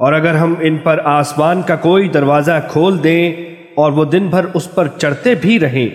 اور اگر ہم ان پر آسمان کا کوئی دروازہ کھول دیں اور وہ دن بھر اس پر چڑھتے بھی رہیں